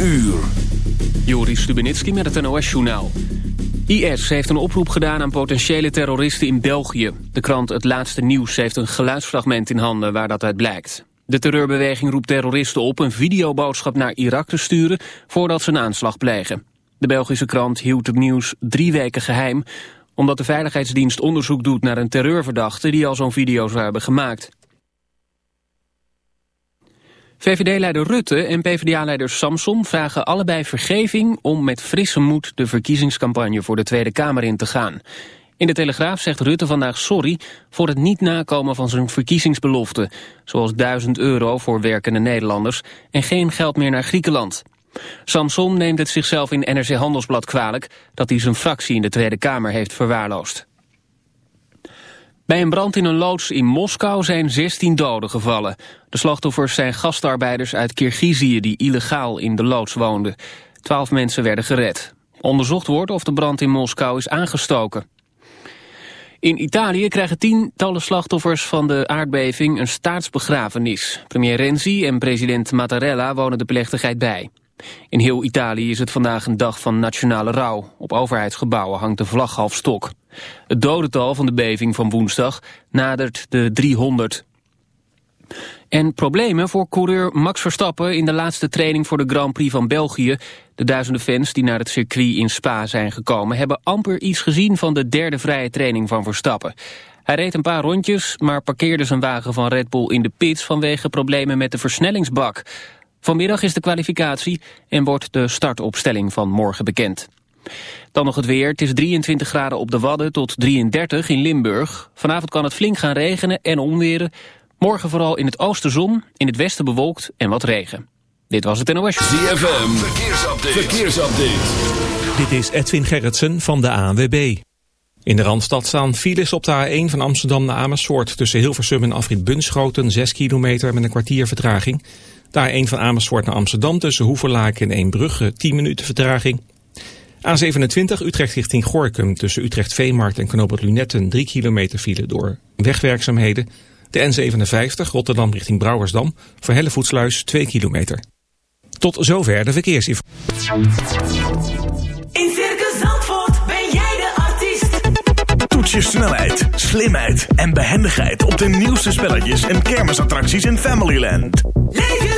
uur. Joris Stubenitski met het NOS-journaal. IS heeft een oproep gedaan aan potentiële terroristen in België. De krant Het Laatste Nieuws heeft een geluidsfragment in handen waar dat uit blijkt. De terreurbeweging roept terroristen op een videoboodschap naar Irak te sturen... voordat ze een aanslag plegen. De Belgische krant hield het nieuws drie weken geheim... omdat de Veiligheidsdienst onderzoek doet naar een terreurverdachte... die al zo'n video zou hebben gemaakt. VVD-leider Rutte en PvdA-leider Samson vragen allebei vergeving om met frisse moed de verkiezingscampagne voor de Tweede Kamer in te gaan. In de Telegraaf zegt Rutte vandaag sorry voor het niet nakomen van zijn verkiezingsbelofte, zoals 1000 euro voor werkende Nederlanders en geen geld meer naar Griekenland. Samson neemt het zichzelf in NRC Handelsblad kwalijk dat hij zijn fractie in de Tweede Kamer heeft verwaarloosd. Bij een brand in een loods in Moskou zijn 16 doden gevallen. De slachtoffers zijn gastarbeiders uit Kirgizië die illegaal in de loods woonden. Twaalf mensen werden gered. Onderzocht wordt of de brand in Moskou is aangestoken. In Italië krijgen tientallen slachtoffers van de aardbeving een staatsbegrafenis. Premier Renzi en president Mattarella wonen de plechtigheid bij. In heel Italië is het vandaag een dag van nationale rouw. Op overheidsgebouwen hangt de vlag half stok. Het dodental van de beving van woensdag nadert de 300. En problemen voor coureur Max Verstappen in de laatste training voor de Grand Prix van België. De duizenden fans die naar het circuit in Spa zijn gekomen... hebben amper iets gezien van de derde vrije training van Verstappen. Hij reed een paar rondjes, maar parkeerde zijn wagen van Red Bull in de pits... vanwege problemen met de versnellingsbak. Vanmiddag is de kwalificatie en wordt de startopstelling van morgen bekend. Dan nog het weer. Het is 23 graden op de Wadden tot 33 in Limburg. Vanavond kan het flink gaan regenen en onweren. Morgen vooral in het oosten zon, in het westen bewolkt en wat regen. Dit was het NOS. ZFM, verkeersupdate. verkeersupdate. Dit is Edwin Gerritsen van de ANWB. In de Randstad staan files op de A1 van Amsterdam naar Amersfoort... tussen Hilversum en Afrit Bunschoten, 6 kilometer met een kwartier vertraging. De A1 van Amersfoort naar Amsterdam tussen Hoeverlaken en Eembrugge, 10 minuten vertraging. A27 Utrecht richting Gorkum tussen Utrecht Veemarkt en Knoopert Lunetten 3 kilometer file door wegwerkzaamheden. De N57 Rotterdam richting Brouwersdam voor Hellevoetsluis 2 kilometer. Tot zover de verkeersinformatie. In Circus Zandvoort ben jij de artiest. Toets je snelheid, slimheid en behendigheid op de nieuwste spelletjes en kermisattracties in Familyland. Leef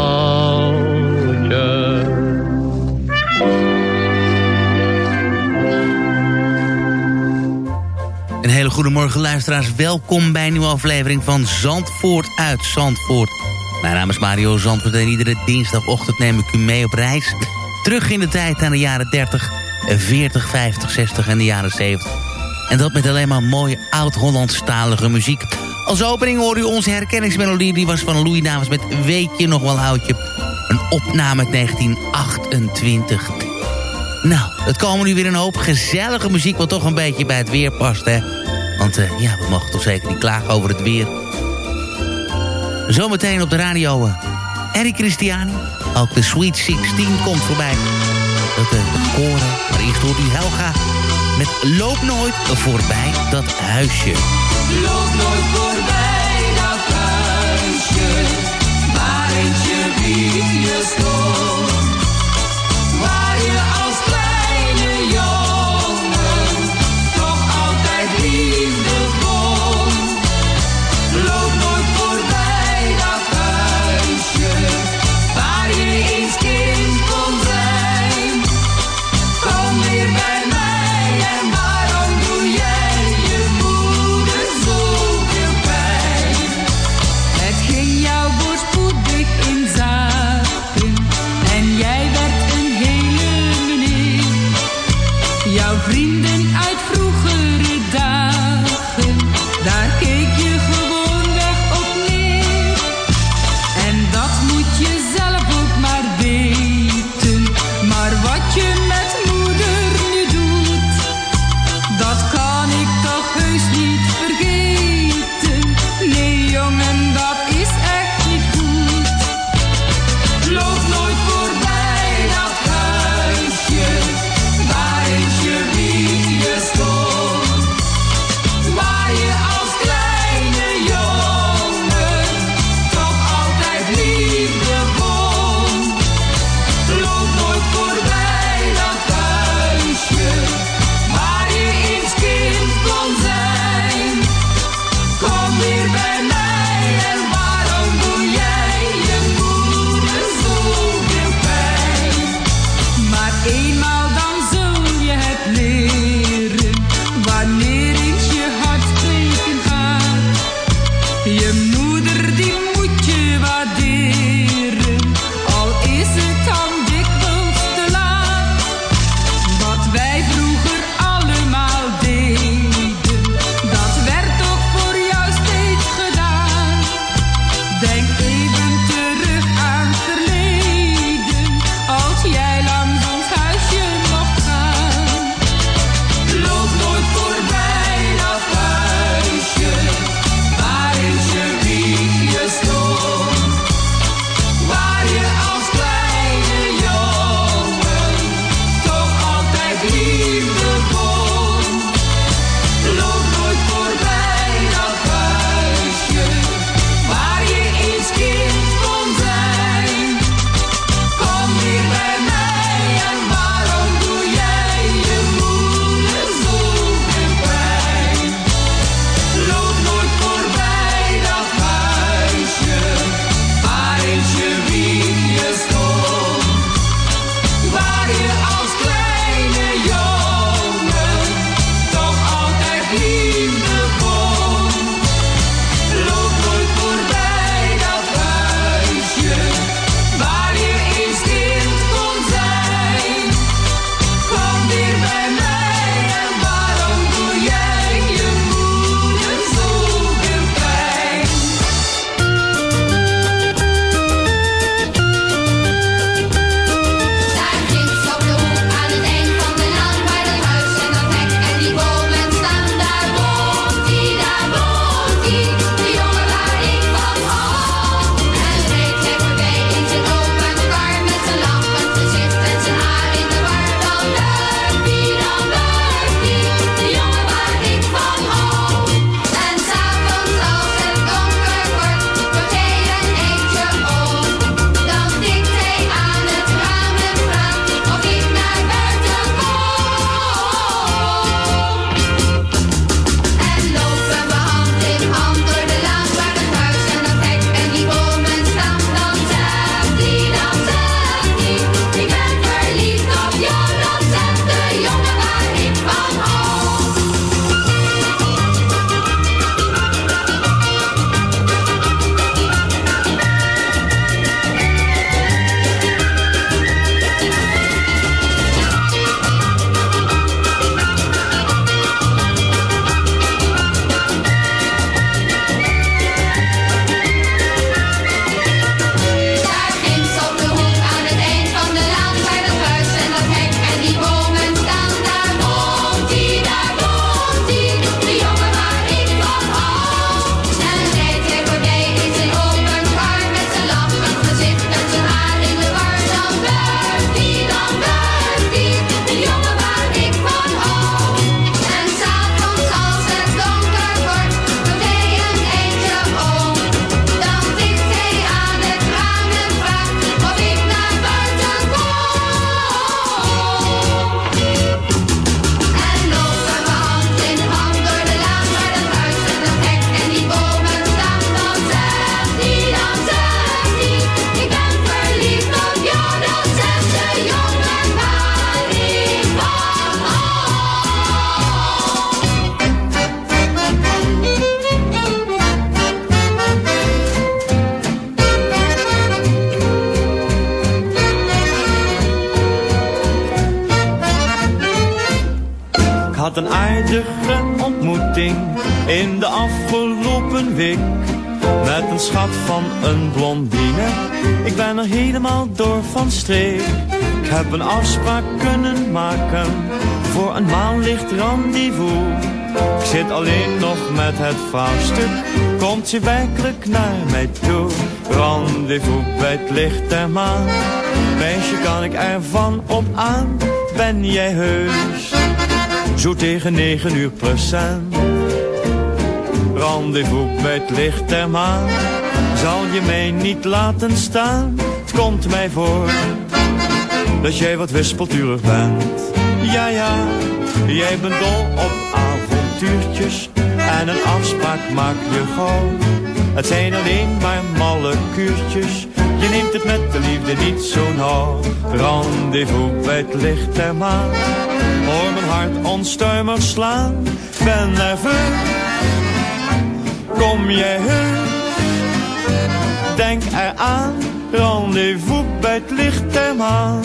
Hele goede morgen luisteraars. Welkom bij een nieuwe aflevering van Zandvoort uit Zandvoort. Mijn naam is Mario Zandvoort en iedere dinsdagochtend neem ik u mee op reis. Terug in de tijd aan de jaren 30, 40, 50, 60 en de jaren 70. En dat met alleen maar mooie oud-Hollandstalige muziek. Als opening hoor u onze herkenningsmelodie. Die was van Louis Davis met Weet je nog wel oudje. Een opname uit 1928. Nou, het komen nu weer een hoop gezellige muziek... wat toch een beetje bij het weer past, hè. Want uh, ja, we mogen toch zeker niet klagen over het weer. Zometeen op de radio uh, Eric Christiani. Ook de Sweet 16 komt voorbij. Dat uh, de koren. Maar eerst hoort u Helga met Loop nooit voorbij dat huisje. Loop nooit voorbij helemaal van streek. Ik heb een afspraak kunnen maken voor een maanlicht rendezvous. Ik zit alleen nog met het vraagstuk, komt ze werkelijk naar mij toe? Rendezvous bij het licht der maan, meisje kan ik ervan op aan, ben jij heus? Zo tegen negen uur procent. Rendezvous bij het licht der maan, zal je mij niet laten staan? Komt mij voor, dat jij wat wispelturig bent. Ja, ja, jij bent dol op avontuurtjes en een afspraak maak je gauw. Het zijn alleen maar malle kuurtjes, je neemt het met de liefde niet zo nauw. Rendezvous bij het licht der maan, hoor mijn hart onstuimig slaan. Ben nerveus, kom jij heus, denk eraan. Rendezvous bij het licht der maan.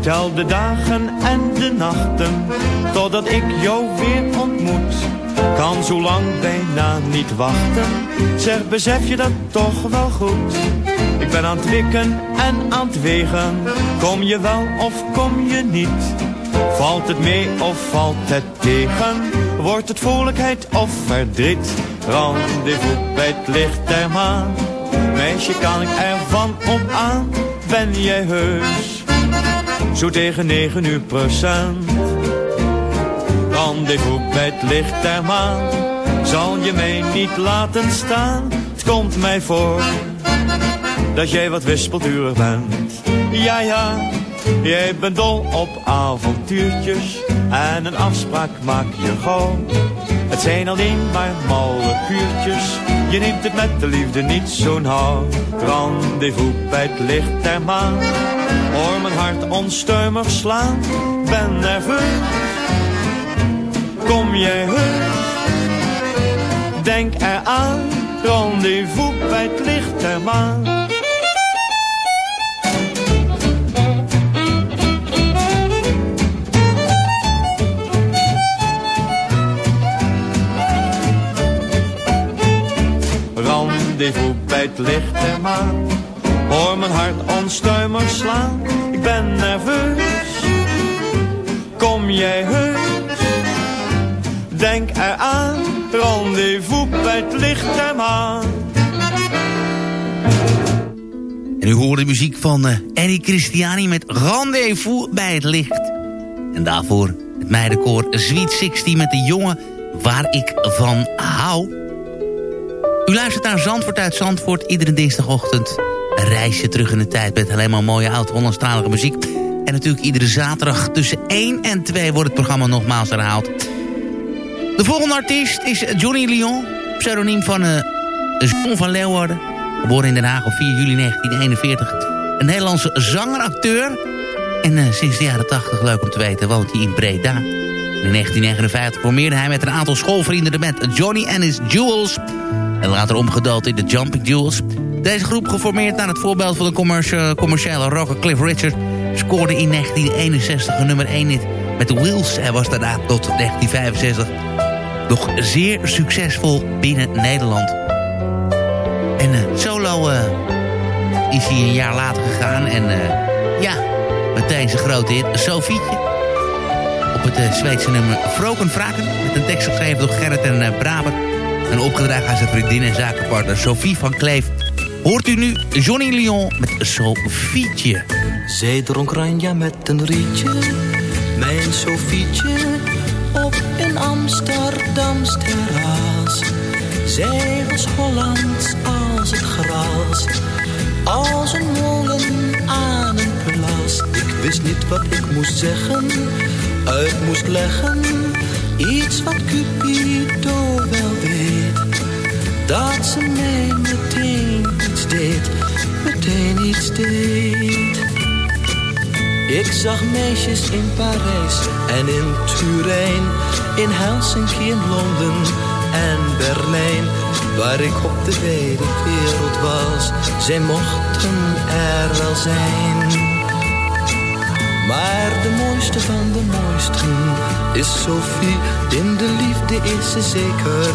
Tel de dagen en de nachten, totdat ik jou weer ontmoet. Kan zo lang bijna niet wachten, zeg besef je dat toch wel goed. Ik ben aan het wikken en aan het wegen, kom je wel of kom je niet. Valt het mee of valt het tegen, wordt het vrolijkheid of verdriet. Rendezvous bij het licht der maan, meisje kan ik ervan op aan, ben jij heus zo tegen negen uur procent. Rendezvous bij het licht der maan, zal je mij niet laten staan. Het komt mij voor, dat jij wat wispelturig bent. Ja, ja, jij bent dol op avontuurtjes, en een afspraak maak je gauw. Zijn alleen maar malle kuurtjes, je neemt het met de liefde niet zo nauw. Rendezvous bij het licht der maan Hoor mijn hart onstuimig slaan, ben nerveus. Kom jij heus, denk eraan, rendezvous bij het licht der maan. Rendezvous bij het licht der maan Hoor mijn hart onstuimig slaan, ik ben nerveus. Kom jij heus, denk eraan, rendezvous bij het licht der maan. En u hoort de muziek van uh, Eddie Christiani met Rendezvous bij het licht. En daarvoor het meidenkoor Sweet 16 met de jongen waar ik van hou. U luistert naar Zandvoort uit Zandvoort iedere dinsdagochtend een reisje terug in de tijd met alleen maar mooie oud-Hollandstalige muziek. En natuurlijk iedere zaterdag tussen 1 en 2 wordt het programma nogmaals herhaald. De volgende artiest is Johnny Lyon, pseudoniem van uh, John van Leeuwarden. Geboren in Den Haag op 4 juli 1941. Een Nederlandse zanger, acteur. En uh, sinds de jaren 80, leuk om te weten, woont hij in Breda. In 1959 formeerde hij met een aantal schoolvrienden de band Johnny and His Jewels. En later omgedoopt in de Jumping Jewels. Deze groep, geformeerd naar het voorbeeld van de commerciële rocker Cliff Richard... scoorde in 1961 een nummer 1 hit met The Wheels... en was daarna tot 1965 nog zeer succesvol binnen Nederland. En uh, solo uh, is hij een jaar later gegaan en uh, ja, meteen zijn grote hit, Sofietje. Op het Zweedse nummer Vroken Vraken, met een tekst geschreven door Gerrit en Braber... en opgedragen aan zijn vriendin en zakenpartner Sophie van Kleef... Hoort u nu Johnny Lyon met Sofietje. Zij dronk ranja met een rietje, mijn Sofietje, op een Amsterdams terras. Zij was Hollands als het gras, als een molen aan een plas. Ik wist niet wat ik moest zeggen, uit moest leggen, iets wat weet. Dat ze mij meteen deed, meteen iets deed. Ik zag meisjes in Parijs en in Turijn, in Helsinki, in Londen en Berlijn. Waar ik op de wijde wereld was, zij mochten er wel zijn. Maar de mooiste van de mooisten is Sophie. In de liefde is ze zeker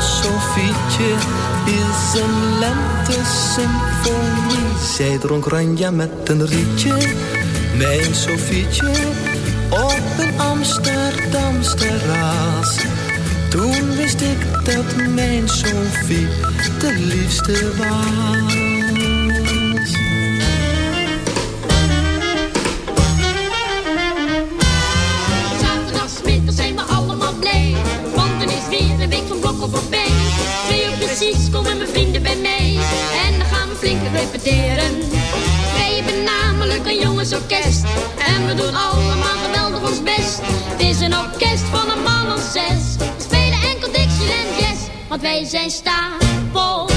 als Sofietje is een lente-symfonie. Zij dronk ranja met een rietje, mijn Sofietje, op een Amsterdams terras. Toen wist ik dat mijn Sofie de liefste was. Precies komen mijn vrienden bij mij. En dan gaan we flink repeteren. Wij hebben namelijk een jongensorkest. En we doen allemaal geweldig ons best. Het is een orkest van een man of zes. We spelen enkel Dixieland Jazz. Want wij zijn stapel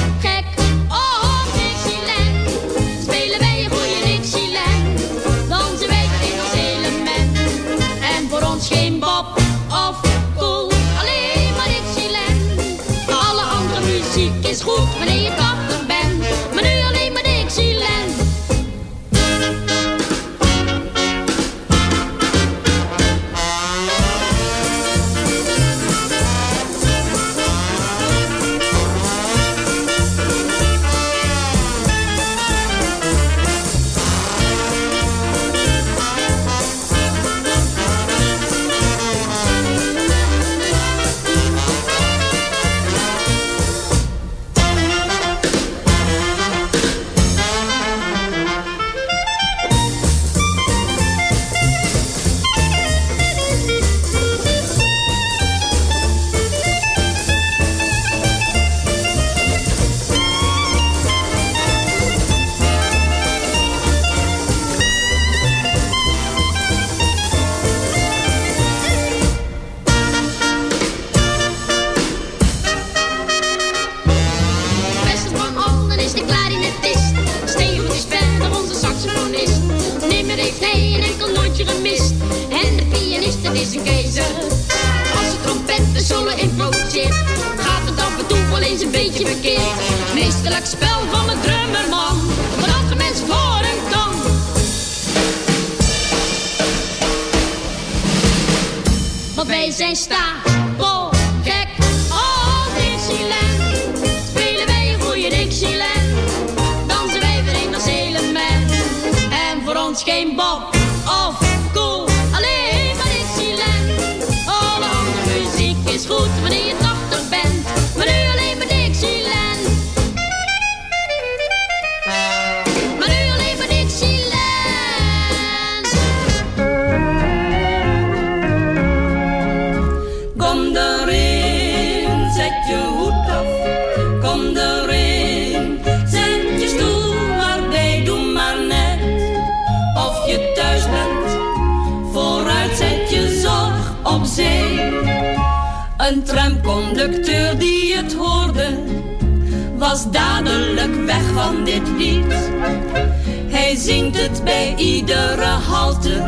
iedere halte,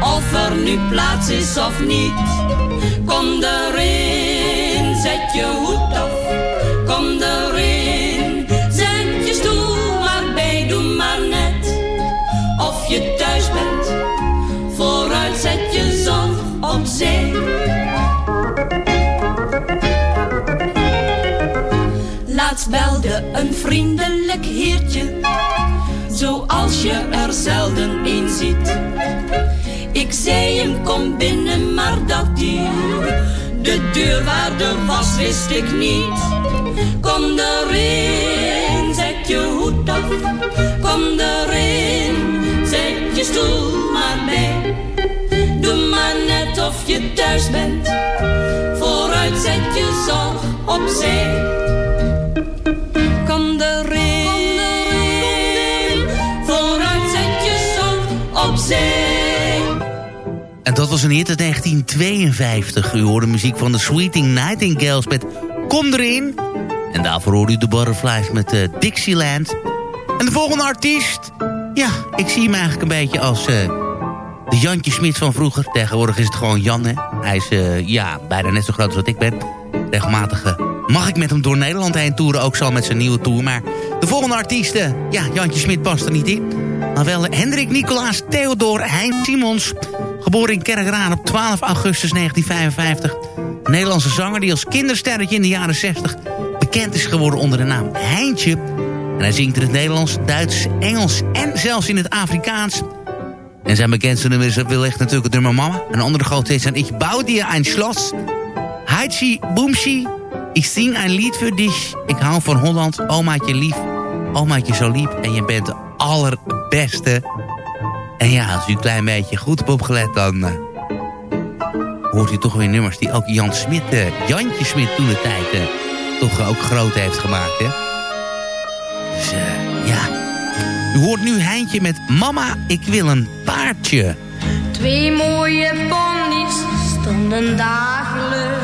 of er nu plaats is of niet. Kom erin, zet je hoed af. Kom erin, zet je stoel maar bij, doe maar net. Of je thuis bent, vooruit zet je zorg opzij. Laat Laatst belde een vriendelijk heertje, zoals je er zelden in ziet. Ik zei hem kom binnen, maar dat duur. De deur waar de was wist ik niet. Kom erin, zet je hoed af. Kom erin, zet je stoel maar bij. Doe maar net of je thuis bent. Vooruit zet je zorg opzij. Kom erin, was een hit uit 1952. U hoorde muziek van de Sweeting Nightingales met Kom erin. En daarvoor hoorde u de Butterflies met uh, Dixieland. En de volgende artiest... Ja, ik zie hem eigenlijk een beetje als uh, de Jantje Smit van vroeger. Tegenwoordig is het gewoon Jan, hè. Hij is uh, ja, bijna net zo groot als wat ik ben. Regelmatig mag ik met hem door Nederland heen toeren. Ook zal met zijn nieuwe tour. Maar de volgende artiesten... Ja, Jantje Smit past er niet in. Maar wel Hendrik Nicolaas Theodor Hein Simons... Geboren in Kerkraan op 12 augustus 1955. Een Nederlandse zanger die als kindersterretje in de jaren 60 bekend is geworden onder de naam Heintje. En hij zingt in het Nederlands, Duits, Engels en zelfs in het Afrikaans. En zijn bekendste nummer is wellicht natuurlijk het nummer Mama. Een andere grote hit zijn Ich bouw dir ein Schloss. Heitje Boomshi, ik zing een lied voor dich. Ik hou van Holland, omaatje lief. Omaatje zo lief en je bent de allerbeste. En ja, als u een klein beetje goed hebt opgelet, dan uh, hoort u toch weer nummers die ook Jan Smit, uh, Jantje Smit toen de tijd uh, toch ook groot heeft gemaakt. Hè? Dus ja, u hoort nu Heintje met Mama, ik wil een paardje. Twee mooie ponies stonden dagelijks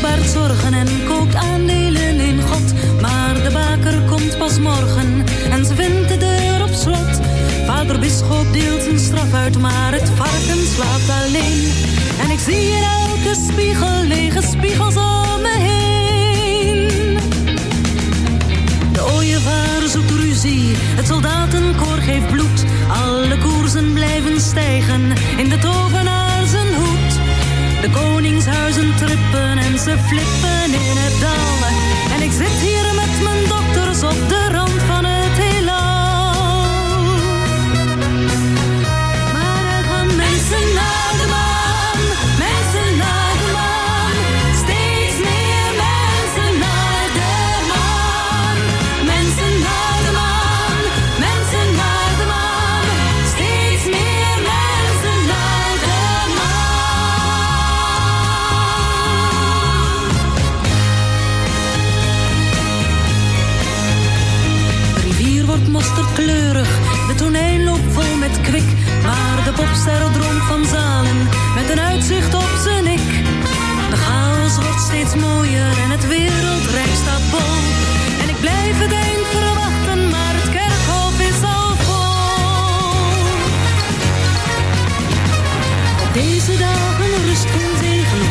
baart zorgen en koopt aandelen in God. Maar de baker komt pas morgen en ze vindt de deur op slot. Vader Bisschop deelt zijn straf uit, maar het varken slaapt alleen. En ik zie in elke spiegel lege spiegels om me heen. De ooievaar zoekt ruzie, het soldatenkoor geeft bloed. Alle koersen blijven stijgen in de tovenaar. De koningshuizen trippen en ze flippen in het dal. En ik zit hier met mijn dokters op de rand Maar de popster droomt van zalen, met een uitzicht op zijn nek. De chaos wordt steeds mooier en het wereldrijk staat bol. En ik blijf het eind verwachten, maar het kerkhof is al vol. Deze dagen rust geen zegen,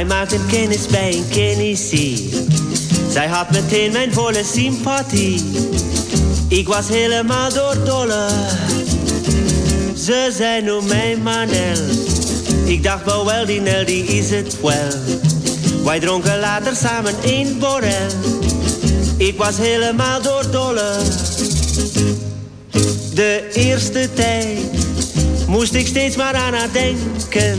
Wij maakten kennis bij een Tennessee. Zij had meteen mijn volle sympathie. Ik was helemaal doordolle. Ze zei noem mij Manel. Ik dacht wel wel, die Nel die is het wel. Wij dronken later samen een borrel. Ik was helemaal doordolle. De eerste tijd moest ik steeds maar aan haar denken.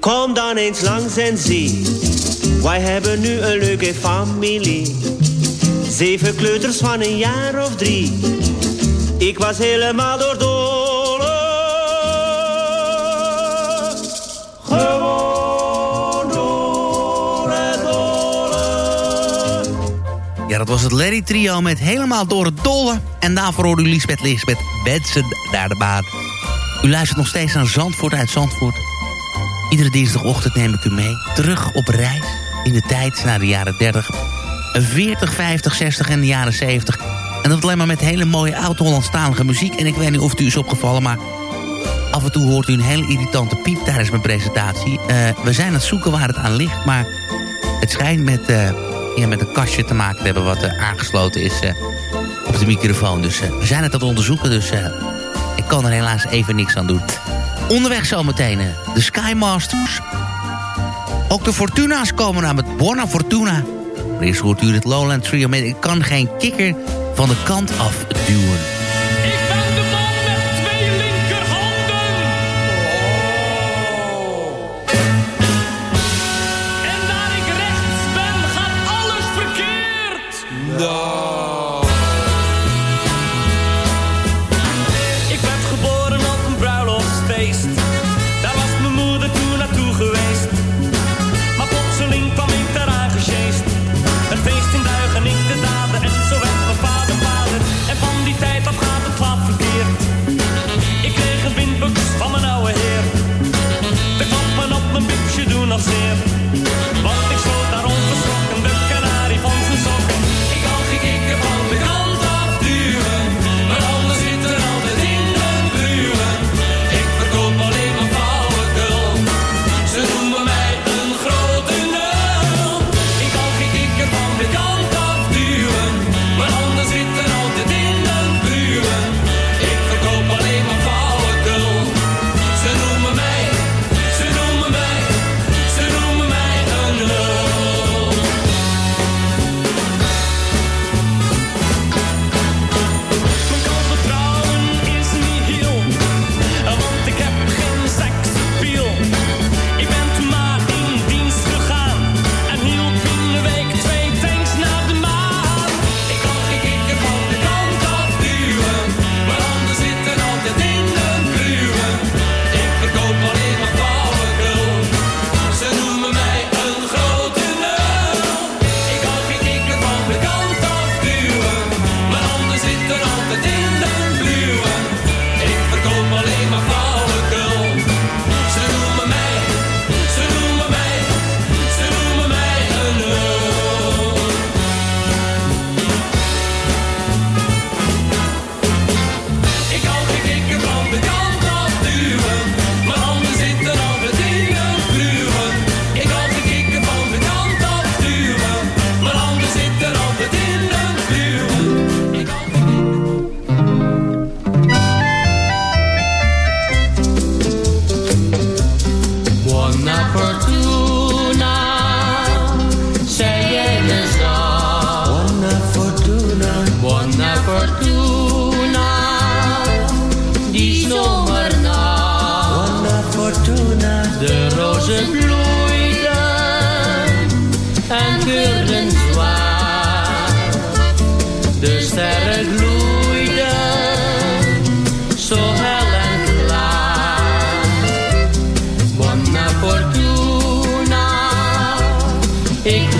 Kom dan eens langs en zie. Wij hebben nu een leuke familie. Zeven kleuters van een jaar of drie. Ik was helemaal door dolle. Gewoon. Ja, dat was het Larry Trio met Helemaal door het dolle. En daarvoor hoorde u Lisbeth Lisbeth Benson naar de baan. U luistert nog steeds naar Zandvoort uit Zandvoort. Iedere dinsdagochtend neem ik u mee. Terug op reis in de tijd naar de jaren 30, 40, 50, 60 en de jaren 70. En dat alleen maar met hele mooie oud-Hollandstalige muziek. En ik weet niet of het u is opgevallen, maar af en toe hoort u een hele irritante piep tijdens mijn presentatie. Eh, we zijn aan het zoeken waar het aan ligt, maar het schijnt met, eh, ja, met een kastje te maken te hebben wat eh, aangesloten is op de microfoon. Dus we zijn het aan het onderzoeken, dus ik kan er helaas even niks aan doen. Onderweg zometeen eh, de Skymasters. Ook de Fortuna's komen aan met Buona Fortuna. Maar eerst u het Lowland Trio met Ik kan geen kikker van de kant af duwen. Ik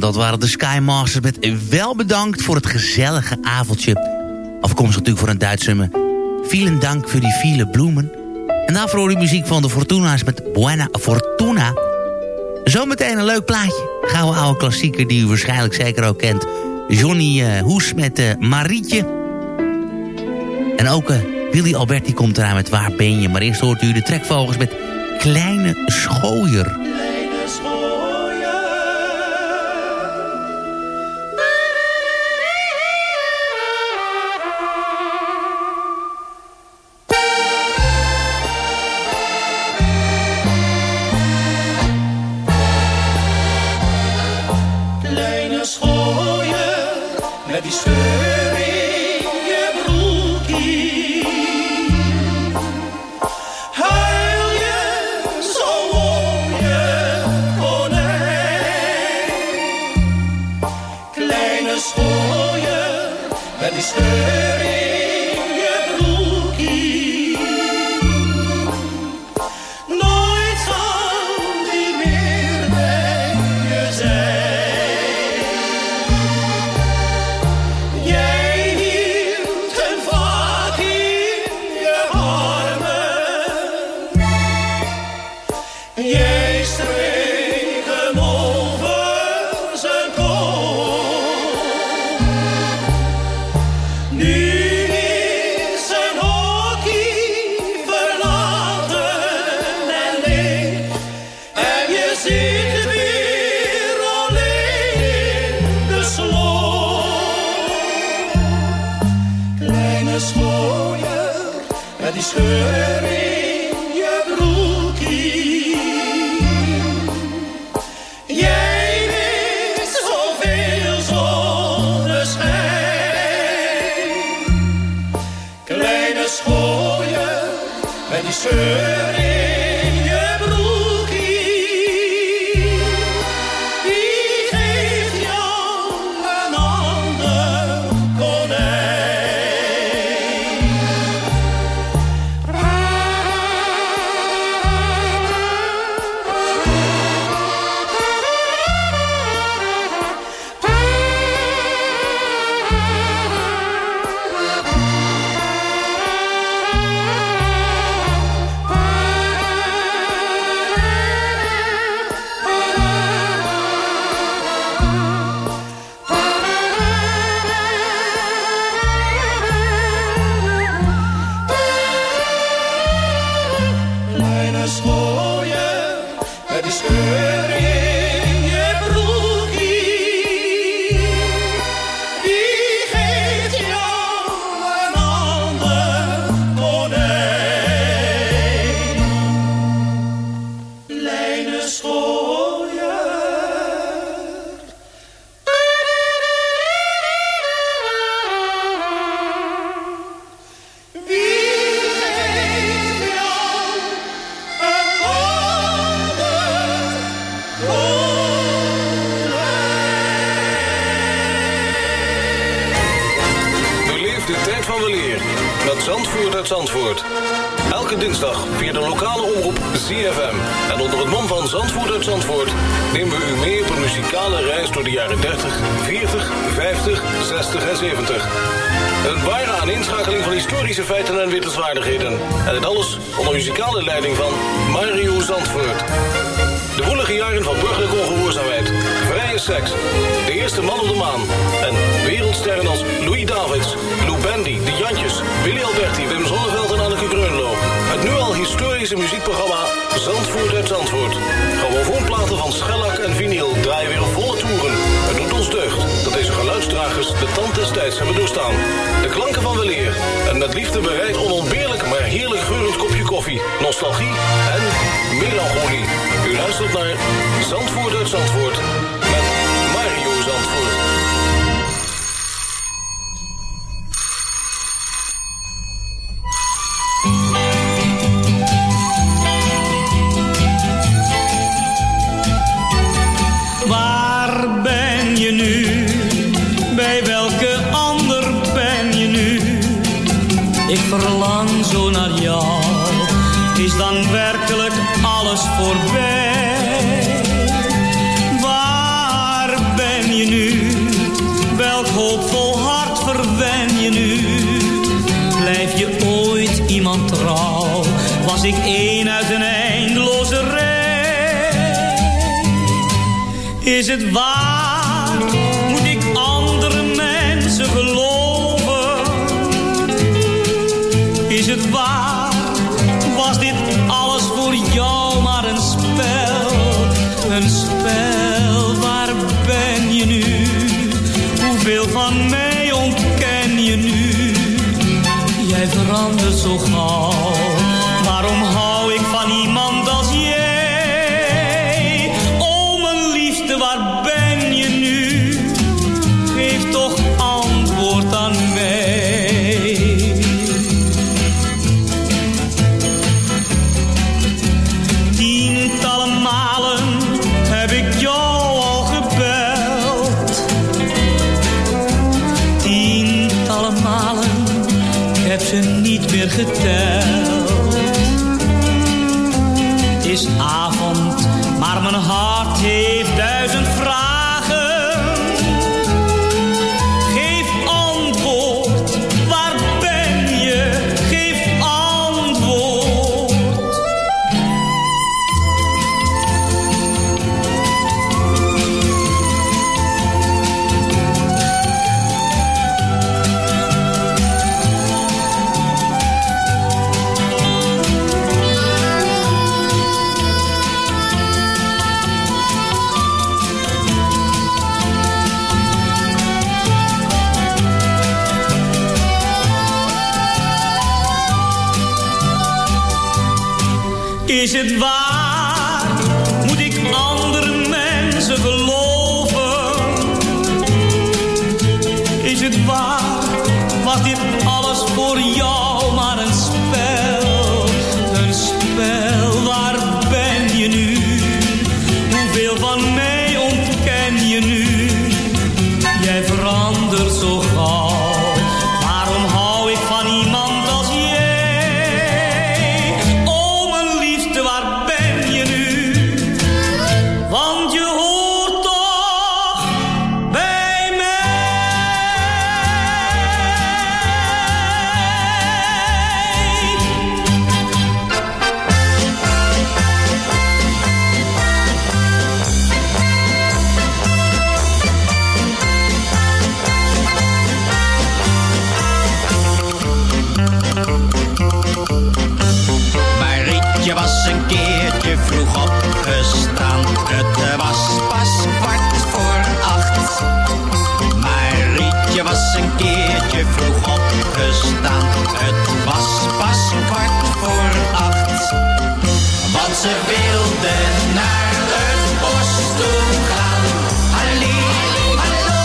Dat waren de Skymasters met wel bedankt voor het gezellige avondje. Afkomstig natuurlijk voor een Duitse nummer. Vielen dank voor die viele bloemen. En daarvoor hoor je muziek van de Fortuna's met Buena Fortuna. Zometeen een leuk plaatje. Gouden oude klassieker die u waarschijnlijk zeker ook kent. Johnny eh, Hoes met eh, Marietje. En ook eh, Willy Alberti komt eraan met Waar ben je? Maar eerst hoort u de trekvogels met Kleine Schooier. nostalgie en melancholie. U luistert naar Zandvoort uit Zandvoort It's vibe? Ze wilde naar het bos toe gaan. Halli, hallo,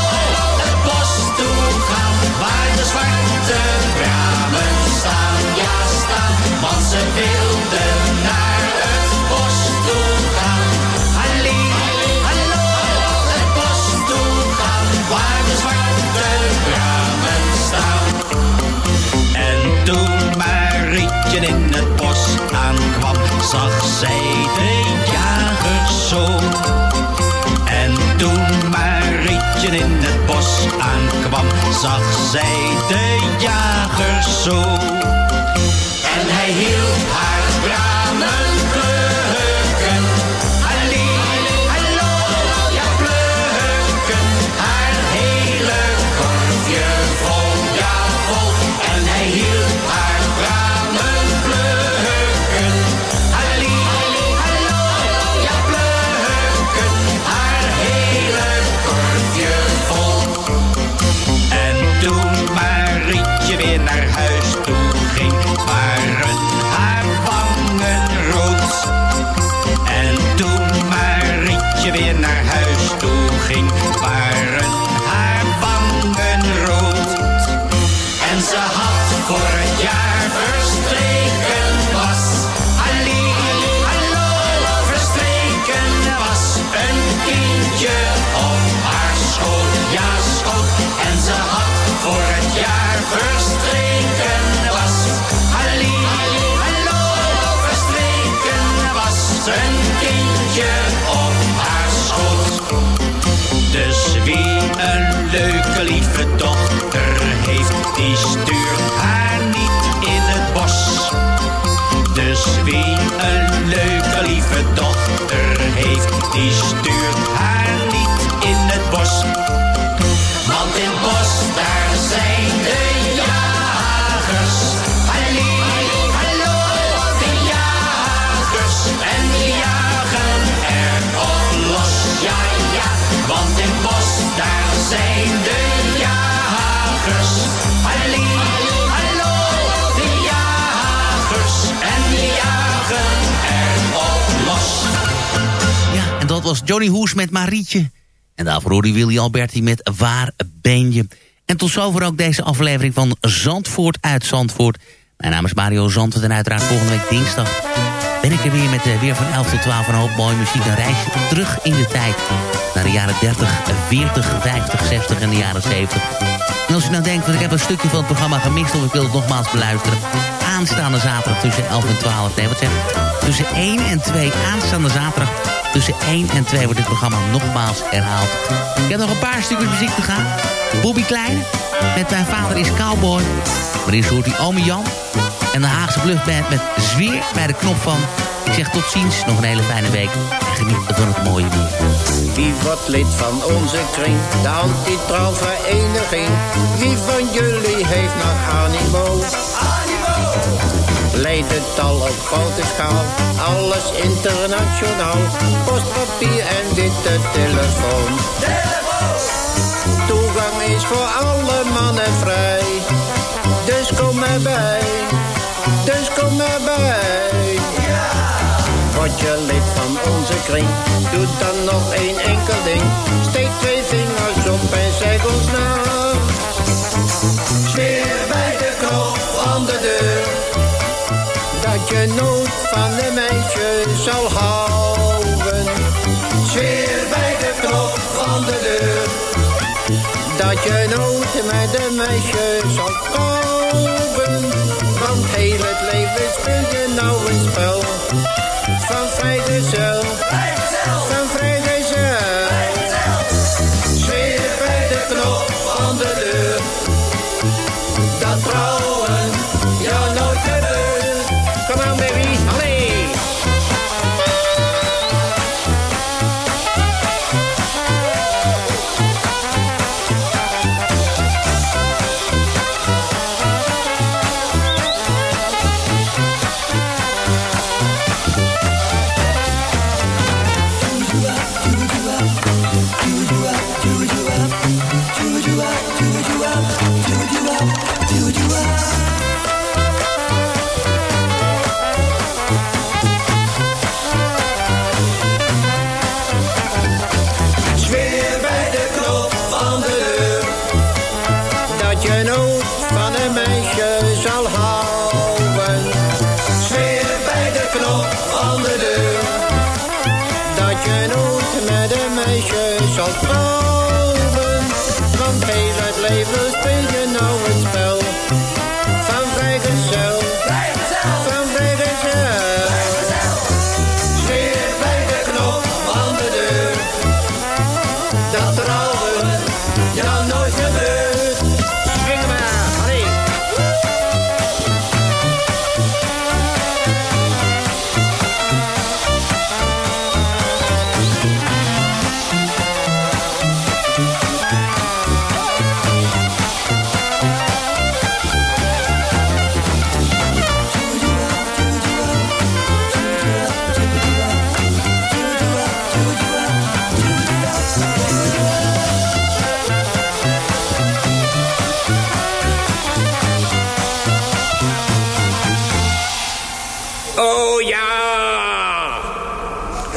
het bos toe gaan. Waar de zwarte bramen staan, ja staan. Want ze wilde naar het bos toe gaan. Halli, hallo, het bos toe gaan. Waar de zwarte bramen staan. En toen Marietje in het bos aankwam, zag aankwam, zag zij de jager zo. En hij hielp haar leuke lieve was Johnny Hoes met Marietje. En daarvoor hoorde Willy Alberti met Waar ben je? En tot zover ook deze aflevering van Zandvoort uit Zandvoort. Mijn naam is Mario Zandvoort en uiteraard volgende week dinsdag... ben ik er weer met eh, weer van 11 tot 12 een hoop mooie muziek. Een reisje terug in de tijd. Naar de jaren 30, 40, 50, 60 en de jaren 70. En als u nou denkt, van ik heb een stukje van het programma gemist... of ik wil het nogmaals beluisteren... aanstaande zaterdag tussen 11 en 12... nee, wat zeg? Tussen 1 en 2 aanstaande zaterdag... Tussen 1 en 2 wordt dit programma nogmaals herhaald. Ik heb nog een paar stukjes muziek te gaan. Bobby Kleine, met Mijn Vader is Cowboy. Maar eerst hoort hij Ome Jan. En de Haagse Bluffband met Zweer bij de knop van... Ik zeg tot ziens, nog een hele fijne week. En geniet van het mooie weer. Wie wordt lid van onze kring, de anti-vereniging? Wie van jullie heeft nog animo? Leidt Blijft al op grote schaal, alles internationaal. Postpapier en witte telefoon. telefoon. Toegang is voor alle mannen vrij. Dus kom erbij, dus kom erbij. Ja! Word je lid van onze kring, doe dan nog één enkel ding. Steek twee vingers op en zeg ons nou. na. genoot van de meisjes zal houden. Zweer bij de knop van de deur, dat je nooit met de meisjes zal komen, Want heel het leven is je nou spel van feiten zelf.